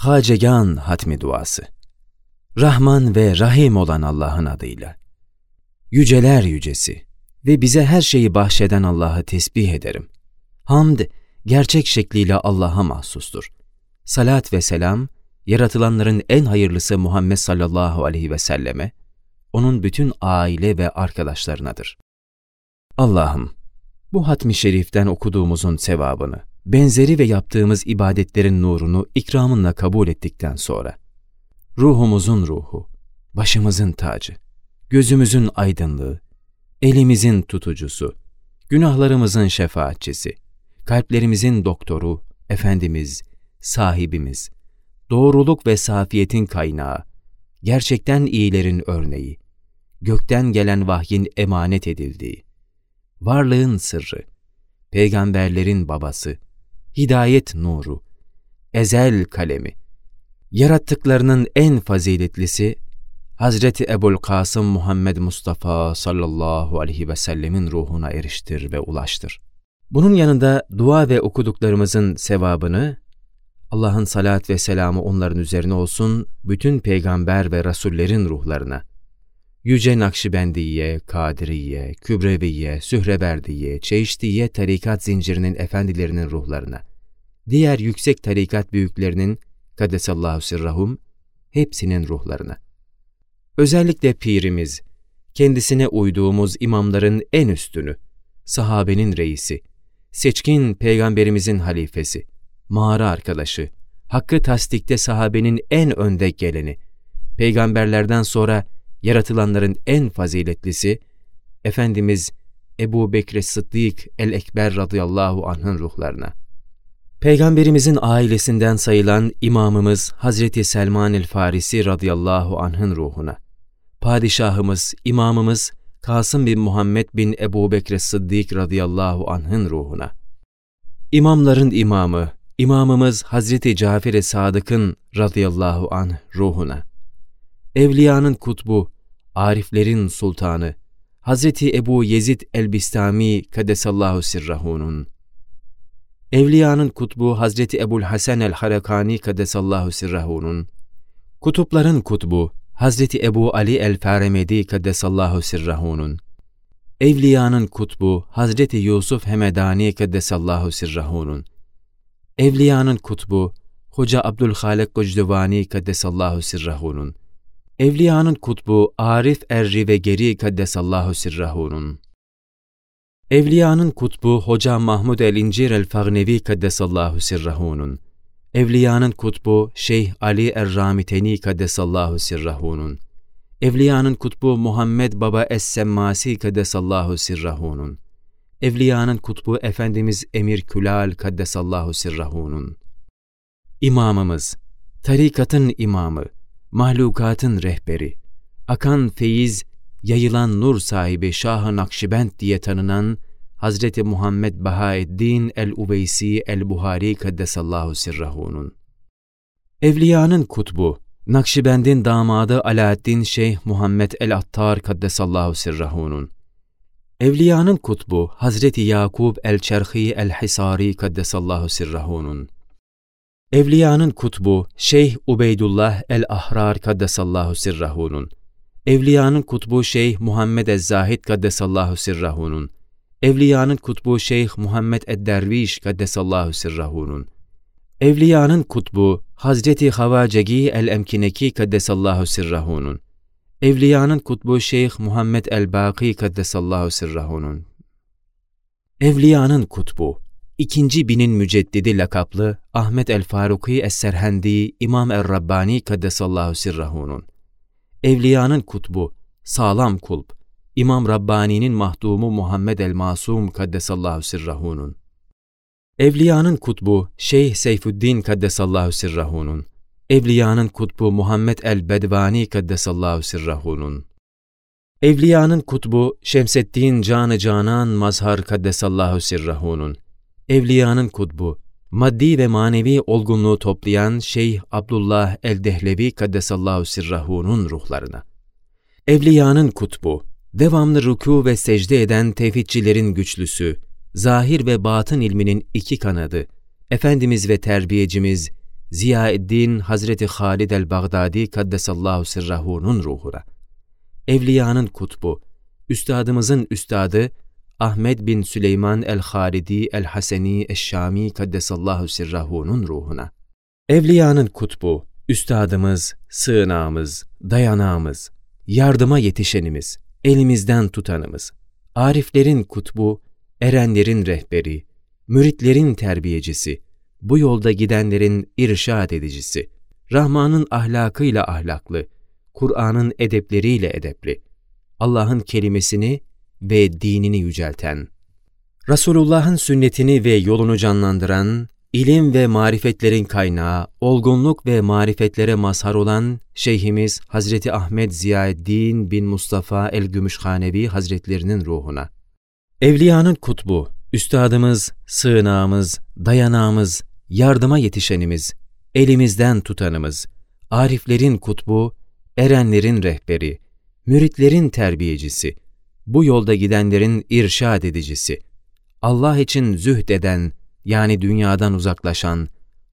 Hacegan Hatmi Duası Rahman ve Rahim olan Allah'ın adıyla. Yüceler yücesi ve bize her şeyi bahşeden Allah'ı tesbih ederim. Hamd, gerçek şekliyle Allah'a mahsustur. Salat ve selam, yaratılanların en hayırlısı Muhammed sallallahu aleyhi ve selleme, onun bütün aile ve arkadaşlarınadır. Allah'ım, bu hatmi şeriften okuduğumuzun sevabını, benzeri ve yaptığımız ibadetlerin nurunu ikramınla kabul ettikten sonra, ruhumuzun ruhu, başımızın tacı, gözümüzün aydınlığı, elimizin tutucusu, günahlarımızın şefaatçisi, kalplerimizin doktoru, Efendimiz, sahibimiz, doğruluk ve safiyetin kaynağı, gerçekten iyilerin örneği, gökten gelen vahyin emanet edildiği, varlığın sırrı, peygamberlerin babası, hidayet nuru, ezel kalemi, yarattıklarının en faziletlisi Hazreti Ebul Kasım Muhammed Mustafa sallallahu aleyhi ve sellemin ruhuna eriştir ve ulaştır. Bunun yanında dua ve okuduklarımızın sevabını Allah'ın salat ve selamı onların üzerine olsun bütün peygamber ve rasullerin ruhlarına, Yüce Nakşibendiye, Kadiriye, Kübreviye, Sühreverdiye, Çeşdiye tarikat zincirinin efendilerinin ruhlarına, diğer yüksek tarikat büyüklerinin Kaddesallahu sirrahum, hepsinin ruhlarına. Özellikle pirimiz, kendisine uyduğumuz imamların en üstünü, sahabenin reisi, seçkin peygamberimizin halifesi, mağara arkadaşı, hakkı tasdikte sahabenin en önde geleni, peygamberlerden sonra yaratılanların en faziletlisi, Efendimiz Ebu Bekir Sıddık el-Ekber radıyallahu anh'ın ruhlarına. Peygamberimizin ailesinden sayılan imamımız Hazreti Selman el-Farisi radıyallahu anh'ın ruhuna. Padişahımız, imamımız Kasım bin Muhammed bin Ebu Bekir Sıddık radıyallahu anh'ın ruhuna. İmamların imamı, imamımız Hazreti Cafer-i Sadık'ın radıyallahu anh ruhuna. Evliyanın kutbu, ariflerin sultanı, Hazreti Ebu Yezid el-Bistami kadesallahu sirrahunun. Evliyanın kutbu Hazreti Ebul Hasan el-Harakani kadesallahu sirrahunun. Kutupların kutbu Hazreti Ebu Ali el-Faremedi kaddesallahu sirrahunun. Evliyanın kutbu Hazreti Yusuf Hemedani kaddesallahu sirrahunun. Evliyanın kutbu Hoca Abdülhalik Gocduvani kaddesallahu sirrahunun. Evliyanın kutbu Arif Erri ve Geri kaddesallahu sirrahunun. Evliyanın kutbu Hoca Mahmud el-İncir el-Fagnevi kaddesallahu sirrahunun. Evliyanın kutbu Şeyh Ali Er-Ramiteni kaddesallahu sirrahunun. Evliyanın kutbu Muhammed Baba Es-Semmasi kaddesallahu sirrahunun. Evliyanın kutbu Efendimiz Emir Külal kaddesallahu sirrahunun. İmamımız, tarikatın imamı, mahlukatın rehberi, akan feyiz, yayılan nur sahibi Şah-ı Nakşibend diye tanınan Hazreti Muhammed Bahaeddin el-Uveysi el-Buhari kaddesallahu sirrahunun. Evliyanın kutbu, Nakşibend'in damadı Alaaddin Şeyh Muhammed el-Attar kaddesallahu sirrahunun. Evliyanın kutbu Hazreti Yakub el-Çerhi el-Hisari kaddesallahu sirrahunun. Evliyanın kutbu Şeyh Ubeydullah el-Ahrar kaddesallahu sirrahunun. Evliyanın kutbu Şeyh Muhammed el-Zahid kaddesallahu sirrahunun. Evliyanın kutbu Şeyh Muhammed Edderviş Kaddesallahu Sirrahunun. Evliyanın kutbu Hazreti Havacegi el-Emkineki Kaddesallahu Sirrahunun. Evliyanın kutbu Şeyh Muhammed el-Baki Kaddesallahu Sirrahunun. Evliyanın kutbu ikinci binin müceddidi lakaplı Ahmet el-Faruki es-Serhendi İmam el-Rabbani Kaddesallahu Sirrahunun. Evliyanın kutbu sağlam kulp İmam Rabbani'nin mahdumu Muhammed el-Masum Kaddesallahu Sirrahunun. Evliyanın kutbu Şeyh Seyfuddin Kaddesallahu Sirrahunun. Evliyanın kutbu Muhammed el-Bedvani Kaddesallahu Sirrahunun. Evliyanın kutbu Şemseddin Canı Canan Mazhar Kaddesallahu Sirrahunun. Evliyanın kutbu maddi ve manevi olgunluğu toplayan Şeyh Abdullah el-Dehlevi Kaddesallahu Sirrahunun ruhlarına. Evliyanın kutbu devamlı rükû ve secde eden tevhidçilerin güçlüsü, zahir ve batın ilminin iki kanadı, Efendimiz ve terbiyecimiz, Ziyaeddin Hazreti Halid el-Bagdadi Kaddesallahu sirrahu'nun ruhuna. Evliyanın kutbu, üstadımızın üstadı Ahmet bin Süleyman el-Halidi el-Haseni eş-Şami Kaddesallahu sirrahu'nun ruhuna. Evliyanın kutbu, üstadımız, sığınağımız, dayanağımız, yardıma yetişenimiz, elimizden tutanımız, ariflerin kutbu, erenlerin rehberi, müritlerin terbiyecisi, bu yolda gidenlerin irşad edicisi, Rahman'ın ahlakıyla ahlaklı, Kur'an'ın edepleriyle edepli, Allah'ın kelimesini ve dinini yücelten, Resulullah'ın sünnetini ve yolunu canlandıran, ilim ve marifetlerin kaynağı, olgunluk ve marifetlere mazhar olan Şeyhimiz Hazreti Ahmet Ziyaeddin bin Mustafa el-Gümüşhanevi Hazretlerinin ruhuna. Evliyanın kutbu, üstadımız, sığınağımız, dayanağımız, yardıma yetişenimiz, elimizden tutanımız, ariflerin kutbu, erenlerin rehberi, müritlerin terbiyecisi, bu yolda gidenlerin irşad edicisi, Allah için zühd eden, yani dünyadan uzaklaşan,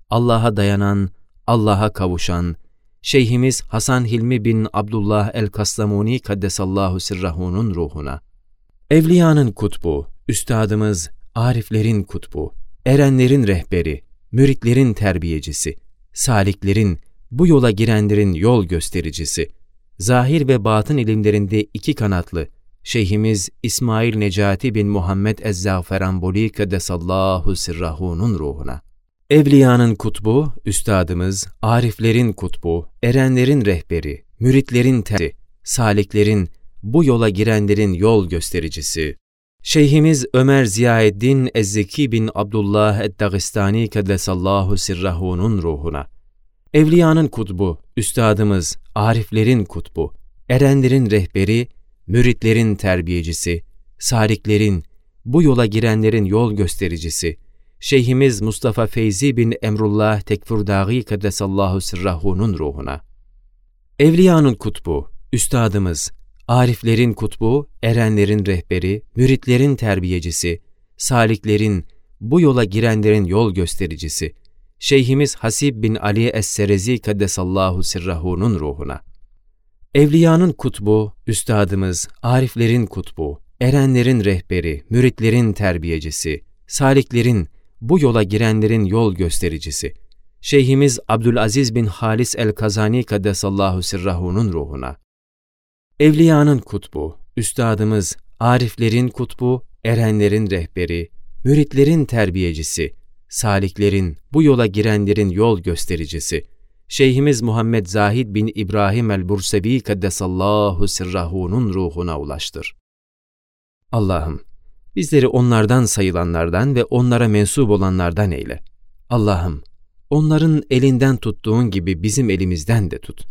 Allah'a dayanan, Allah'a kavuşan, Şeyhimiz Hasan Hilmi bin Abdullah el-Kaslamuni Kaddesallahu Sirrahu'nun ruhuna. Evliyanın kutbu, üstadımız, ariflerin kutbu, erenlerin rehberi, müritlerin terbiyecisi, saliklerin, bu yola girenlerin yol göstericisi, zahir ve batın ilimlerinde iki kanatlı, Şeyhimiz İsmail Necati bin Muhammed Ezzaferanboli Kaddesallahu Sirrahu'nun ruhuna. Evliyanın kutbu, üstadımız, ariflerin kutbu, erenlerin rehberi, müritlerin teri, saliklerin, bu yola girenlerin yol göstericisi. Şeyhimiz Ömer Ziyaeddin Ezzeki bin Abdullah Eddagistani Kaddesallahu Sirrahu'nun ruhuna. Evliyanın kutbu, üstadımız, ariflerin kutbu, erenlerin rehberi, müritlerin terbiyecisi, saliklerin, bu yola girenlerin yol göstericisi, Şeyhimiz Mustafa Feyzi bin Emrullah Tekfurdâgî Kaddesallahu Sirrahu'nun ruhuna. Evliyanın kutbu, üstadımız, ariflerin kutbu, erenlerin rehberi, müritlerin terbiyecisi, saliklerin, bu yola girenlerin yol göstericisi, Şeyhimiz Hasib bin Ali Es-Serezi Kaddesallahu Sirrahu'nun ruhuna. Evliyanın kutbu, üstadımız, ariflerin kutbu, erenlerin rehberi, müritlerin terbiyecisi, saliklerin, bu yola girenlerin yol göstericisi, Şeyhimiz Abdülaziz bin Halis el-Kazani Kaddesallahu Sirrahu'nun ruhuna. Evliyanın kutbu, üstadımız, ariflerin kutbu, erenlerin rehberi, müritlerin terbiyecisi, saliklerin, bu yola girenlerin yol göstericisi, Şeyhimiz Muhammed Zahid bin İbrahim el-Bursevi Kaddesallahu Sirrahu'nun ruhuna ulaştır. Allah'ım, bizleri onlardan sayılanlardan ve onlara mensup olanlardan eyle. Allah'ım, onların elinden tuttuğun gibi bizim elimizden de tut.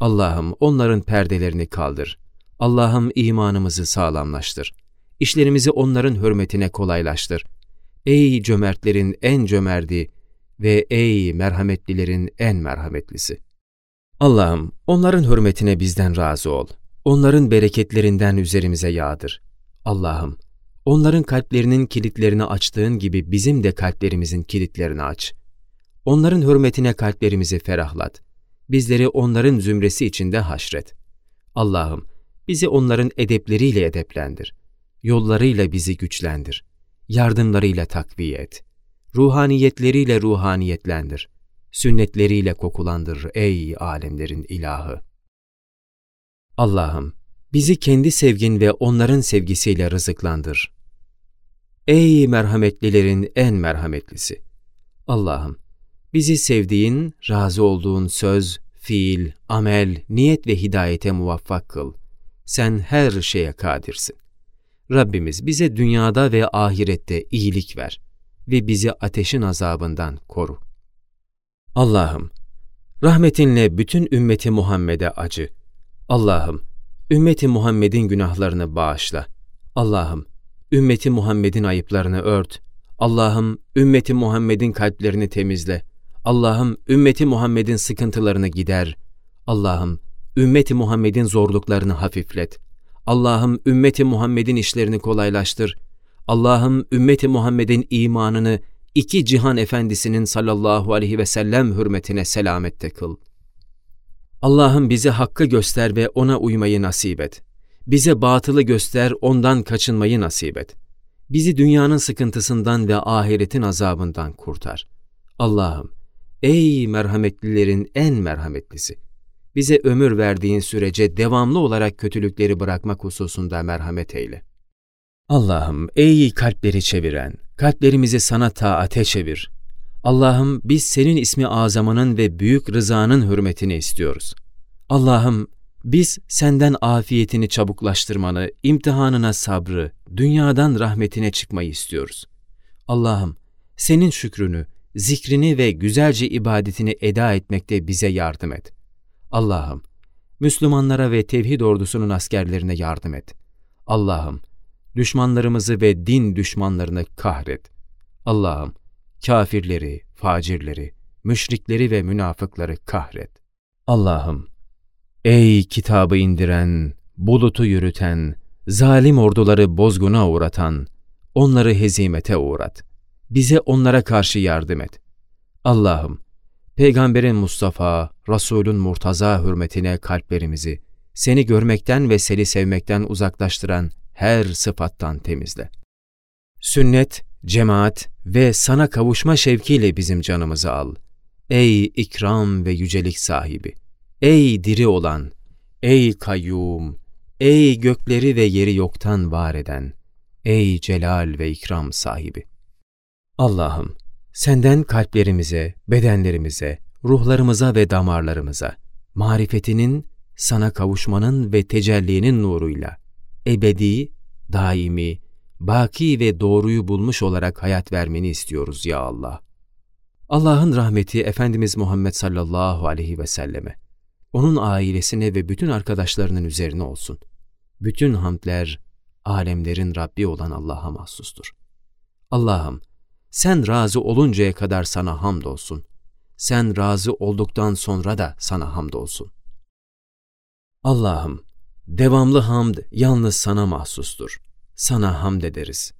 Allah'ım onların perdelerini kaldır. Allah'ım imanımızı sağlamlaştır. İşlerimizi onların hürmetine kolaylaştır. Ey cömertlerin en cömerti ve ey merhametlilerin en merhametlisi. Allah'ım onların hürmetine bizden razı ol. Onların bereketlerinden üzerimize yağdır. Allah'ım onların kalplerinin kilitlerini açtığın gibi bizim de kalplerimizin kilitlerini aç. Onların hürmetine kalplerimizi ferahlat. Bizleri onların zümresi içinde haşret. Allah'ım bizi onların edepleriyle edeplendir. Yollarıyla bizi güçlendir. Yardımlarıyla takviye et. Ruhaniyetleriyle ruhaniyetlendir. Sünnetleriyle kokulandır ey alemlerin ilahı. Allah'ım bizi kendi sevgin ve onların sevgisiyle rızıklandır. Ey merhametlilerin en merhametlisi! Allah'ım, bizi sevdiğin, razı olduğun söz, fiil, amel, niyet ve hidayete muvaffak kıl. Sen her şeye kadirsin. Rabbimiz bize dünyada ve ahirette iyilik ver ve bizi ateşin azabından koru. Allah'ım, rahmetinle bütün ümmeti Muhammed'e acı. Allah'ım, ümmeti Muhammed'in günahlarını bağışla. Allah'ım, ümmeti Muhammed'in ayıplarını ört. Allah'ım, ümmeti Muhammed'in kalplerini temizle. Allah'ım, ümmeti Muhammed'in sıkıntılarını gider. Allah'ım, ümmeti Muhammed'in zorluklarını hafiflet. Allah'ım, ümmeti Muhammed'in işlerini kolaylaştır. Allah'ım, ümmeti Muhammed'in imanını, iki cihan efendisinin sallallahu aleyhi ve sellem hürmetine selamette kıl. Allah'ım bize hakkı göster ve ona uymayı nasip et. Bize batılı göster, ondan kaçınmayı nasip et. Bizi dünyanın sıkıntısından ve ahiretin azabından kurtar. Allah'ım, ey merhametlilerin en merhametlisi! Bize ömür verdiğin sürece devamlı olarak kötülükleri bırakmak hususunda merhamet eyle. Allah'ım, ey kalpleri çeviren, kalplerimizi sana taate çevir. Allah'ım biz senin ismi azamının ve büyük rızanın hürmetini istiyoruz. Allah'ım biz senden afiyetini çabuklaştırmanı, imtihanına sabrı, dünyadan rahmetine çıkmayı istiyoruz. Allah'ım senin şükrünü, zikrini ve güzelce ibadetini eda etmekte bize yardım et. Allah'ım Müslümanlara ve tevhid ordusunun askerlerine yardım et. Allah'ım düşmanlarımızı ve din düşmanlarını kahret. Allah'ım kafirleri, facirleri, müşrikleri ve münafıkları kahret. Allah'ım Ey kitabı indiren, bulutu yürüten, zalim orduları bozguna uğratan, onları hezimete uğrat. Bize onlara karşı yardım et. Allah'ım, Peygamberin Mustafa, Resulün Murtaza hürmetine kalplerimizi, seni görmekten ve seni sevmekten uzaklaştıran her sıfattan temizle. Sünnet, cemaat ve sana kavuşma şevkiyle bizim canımızı al. Ey ikram ve yücelik sahibi! Ey diri olan, ey kayyum, ey gökleri ve yeri yoktan var eden, ey celal ve ikram sahibi. Allah'ım, senden kalplerimize, bedenlerimize, ruhlarımıza ve damarlarımıza, marifetinin, sana kavuşmanın ve tecellinin nuruyla, ebedi, daimi, baki ve doğruyu bulmuş olarak hayat vermeni istiyoruz ya Allah. Allah'ın rahmeti Efendimiz Muhammed sallallahu aleyhi ve selleme, onun ailesine ve bütün arkadaşlarının üzerine olsun. Bütün hamdler, alemlerin Rabbi olan Allah'a mahsustur. Allah'ım, sen razı oluncaya kadar sana hamdolsun. Sen razı olduktan sonra da sana hamdolsun. Allah'ım, devamlı hamd yalnız sana mahsustur. Sana hamd ederiz.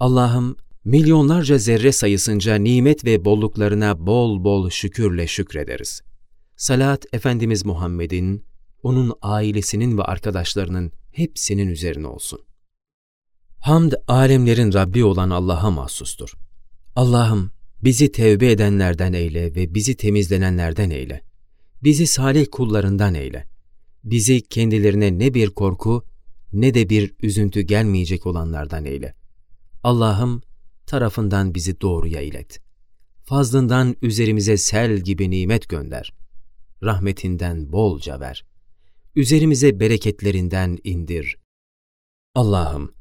Allah'ım, milyonlarca zerre sayısınca nimet ve bolluklarına bol bol şükürle şükrederiz. Salat Efendimiz Muhammed'in, onun ailesinin ve arkadaşlarının hepsinin üzerine olsun. Hamd alemlerin Rabbi olan Allah'a mahsustur. Allah'ım bizi tevbe edenlerden eyle ve bizi temizlenenlerden eyle. Bizi salih kullarından eyle. Bizi kendilerine ne bir korku ne de bir üzüntü gelmeyecek olanlardan eyle. Allah'ım tarafından bizi doğruya ilet. Fazlından üzerimize sel gibi nimet gönder. Rahmetinden bolca ver. Üzerimize bereketlerinden indir. Allah'ım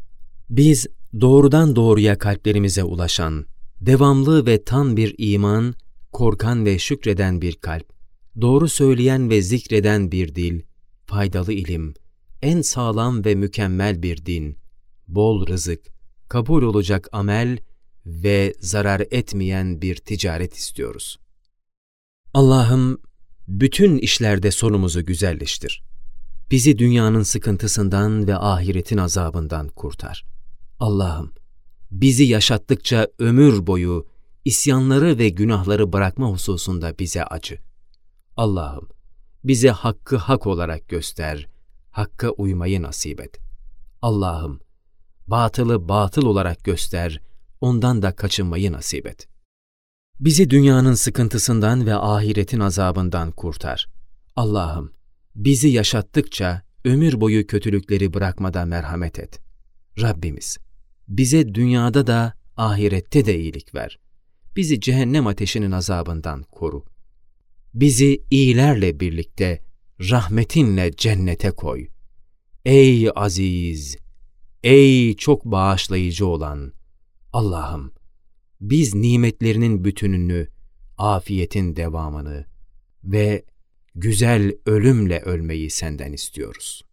biz doğrudan doğruya kalplerimize ulaşan, devamlı ve tam bir iman, korkan ve şükreden bir kalp, doğru söyleyen ve zikreden bir dil, faydalı ilim, en sağlam ve mükemmel bir din, bol rızık, kabul olacak amel ve zarar etmeyen bir ticaret istiyoruz. Allah'ım, bütün işlerde sonumuzu güzelleştir. Bizi dünyanın sıkıntısından ve ahiretin azabından kurtar. Allah'ım, bizi yaşattıkça ömür boyu isyanları ve günahları bırakma hususunda bize acı. Allah'ım, bize hakkı hak olarak göster, hakka uymayı nasip et. Allah'ım, batılı batıl olarak göster, ondan da kaçınmayı nasip et. Bizi dünyanın sıkıntısından ve ahiretin azabından kurtar. Allah'ım, bizi yaşattıkça ömür boyu kötülükleri bırakmada merhamet et. Rabbimiz, bize dünyada da ahirette de iyilik ver. Bizi cehennem ateşinin azabından koru. Bizi iyilerle birlikte rahmetinle cennete koy. Ey aziz, ey çok bağışlayıcı olan Allah'ım, biz nimetlerinin bütününü, afiyetin devamını ve güzel ölümle ölmeyi senden istiyoruz.''